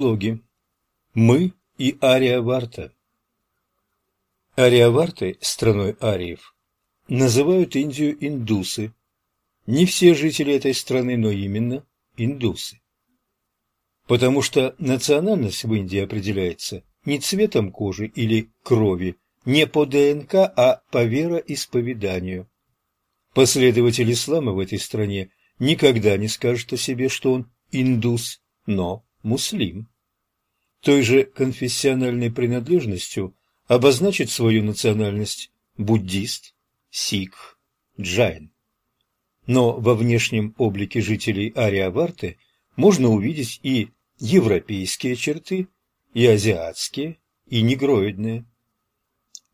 Логи. Мы и Ариаварта. Ариаварты, страной ариев, называют Индию индусы. Не все жители этой страны, но именно индусы. Потому что национальность в Индии определяется не цветом кожи или крови, не по ДНК, а по вероисповеданию. Последователь ислама в этой стране никогда не скажет о себе, что он индус, но муслим. Той же конфессиональной принадлежностью обозначит свою национальность буддист, сикх, джайн. Но во внешнем облике жителей Ариаварты можно увидеть и европейские черты, и азиатские, и негроидные.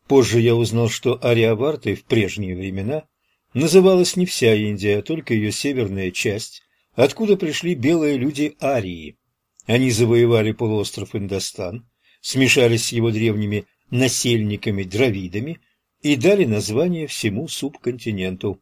Позже я узнал, что Ариавартой в прежние времена называлась не вся Индия, а только ее северная часть, откуда пришли белые люди Арии. Они завоевали полуостров Индостан, смешались с его древними насельниками-дравидами и дали название всему субконтиненту.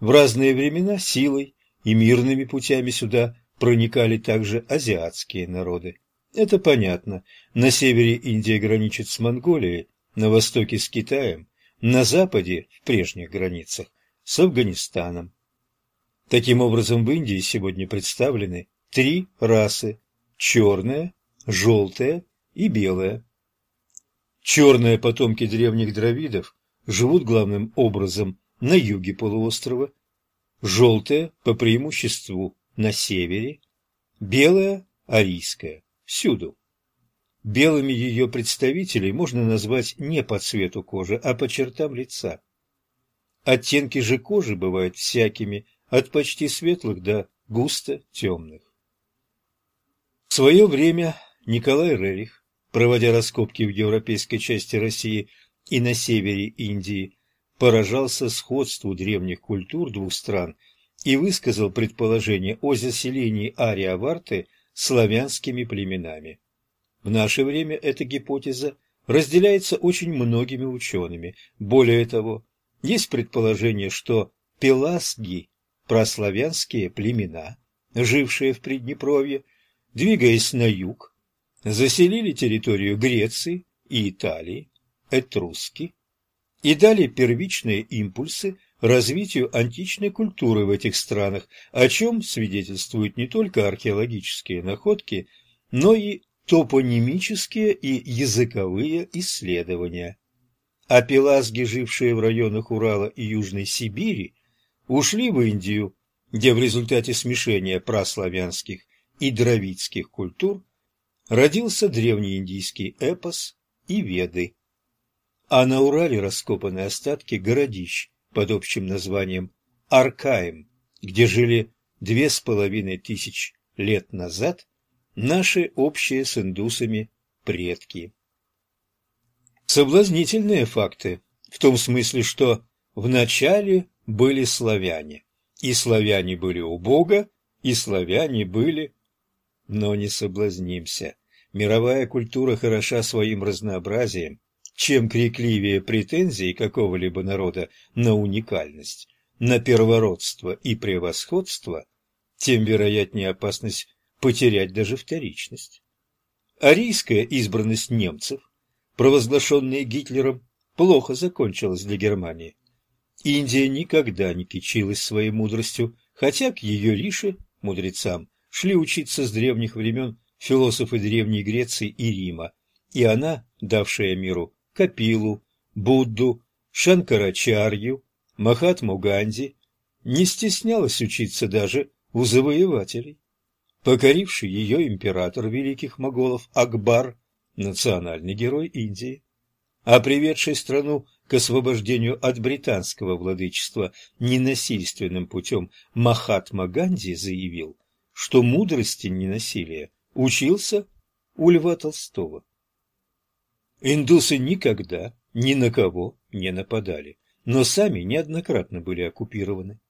В разные времена силой и мирными путями сюда проникали также азиатские народы. Это понятно. На севере Индия граничит с Монголией, на востоке с Китаем, на западе, в прежних границах, с Афганистаном. Таким образом, в Индии сегодня представлены три расы черная, желтая и белая. Черные потомки древних дравидов живут главным образом на юге полуострова, желтая по преимуществу на севере, белая арийская всюду. Белыми ее представителей можно назвать не по цвету кожи, а по чертам лица. Оттенки же кожи бывают всякими, от почти светлых до густо темных. В свое время Николай Рерих, проводя раскопки в европейской части России и на севере Индии, поражался сходству древних культур двух стран и высказал предположение о заселении Ариаварты славянскими племенами. В наше время эта гипотеза разделяется очень многими учеными. Более того, есть предположение, что пеласги – прославянские племена, жившие в Приднепровье, двигаясь на юг, заселили территорию Греции и Италии, этруски, и дали первичные импульсы развитию античной культуры в этих странах, о чем свидетельствуют не только археологические находки, но и топонимические и языковые исследования. А пелазги, жившие в районах Урала и Южной Сибири, ушли в Индию, где в результате смешения праславянских и дравидских культур родился древнеиндийский эпос и Веды. А на Урале раскопаны остатки городищ под общим названием Аркаем, где жили две с половиной тысяч лет назад наши общие с индусами предки. Соблазнительные факты, в том смысле, что вначале были славяне, и славяне были у Бога, и славяне были но не соблазнимся. Мировая культура хороша своим разнообразием. Чем крикливее претензии какого-либо народа на уникальность, на первородство и превосходство, тем вероятнее опасность потерять даже вторичность. Арийская избранность немцев, провозглашенная Гитлером, плохо закончилась для Германии. Индия никогда не кичилась своей мудростью, хотя к ее рише, мудрецам, шли учиться с древних времен философы Древней Греции и Рима, и она, давшая миру Капилу, Будду, Шанкарачарью, Махатму Ганди, не стеснялась учиться даже у завоевателей. Покоривший ее император великих моголов Акбар, национальный герой Индии, а приведший страну к освобождению от британского владычества ненасильственным путем Махатма Ганди заявил, что мудрости ненасилия учился у Льва Толстого. Индусы никогда ни на кого не нападали, но сами неоднократно были оккупированы.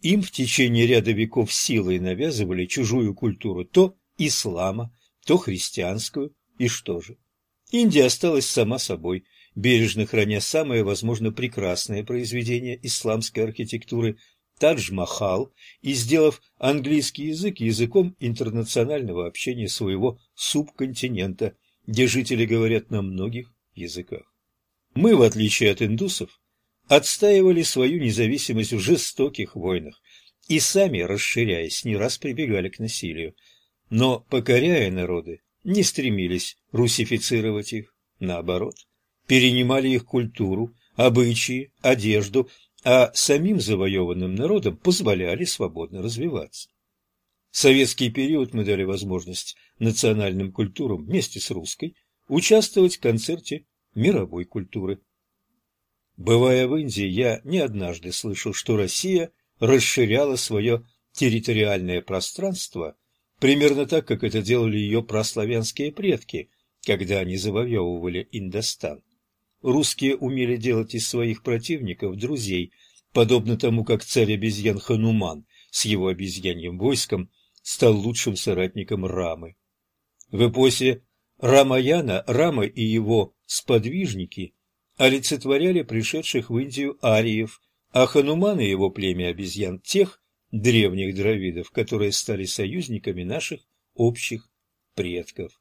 Им в течение ряда веков силой навязывали чужую культуру то ислама, то христианскую, и что же? Индия осталась сама собой, бережно храня самые, возможно, прекрасные произведения исламской архитектуры, Тадж-Махал и сделав английский язык языком интернационального общения своего субконтинента, где жители говорят на многих языках. Мы, в отличие от индусов, отстаивали свою независимость в жестоких войнах и сами, расширяясь, не раз прибегали к насилию, но, покоряя народы, не стремились русифицировать их, наоборот, перенимали их культуру, обычаи, одежду, а самим завоеванным народам позволяли свободно развиваться. В советский период мы дали возможность национальным культурам вместе с русской участвовать в концерте мировой культуры. Бывая в Индии, я не однажды слышал, что Россия расширяла свое территориальное пространство примерно так, как это делали ее праславянские предки, когда они завоевывали Индостан. Русские умели делать из своих противников друзей, подобно тому, как царь обезьян Хануман с его обезьяньим войском стал лучшим соратником Рамы. В эпохе Рамаяна Рама и его сподвижники олицетворяли пришедших в Индию ариев, а Хануман и его племя обезьян тех древних дровидов, которые стали союзниками наших общих предков.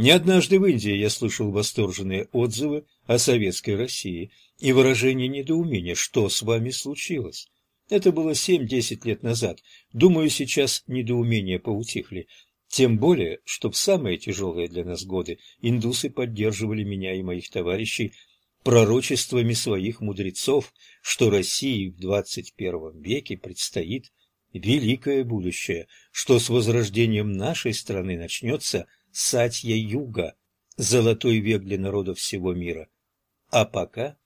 Не однажды в Индии я слышал восторженные отзывы о советской России и выражение недоумения, что с вами случилось. Это было семь-десять лет назад. Думаю, сейчас недоумения поутихли. Тем более, что в самые тяжелые для нас годы индусы поддерживали меня и моих товарищей пророчествами своих мудрецов, что России в двадцать первом веке предстоит великое будущее, что с возрождением нашей страны начнется Сатья-Юга, золотой век для народов всего мира. А пока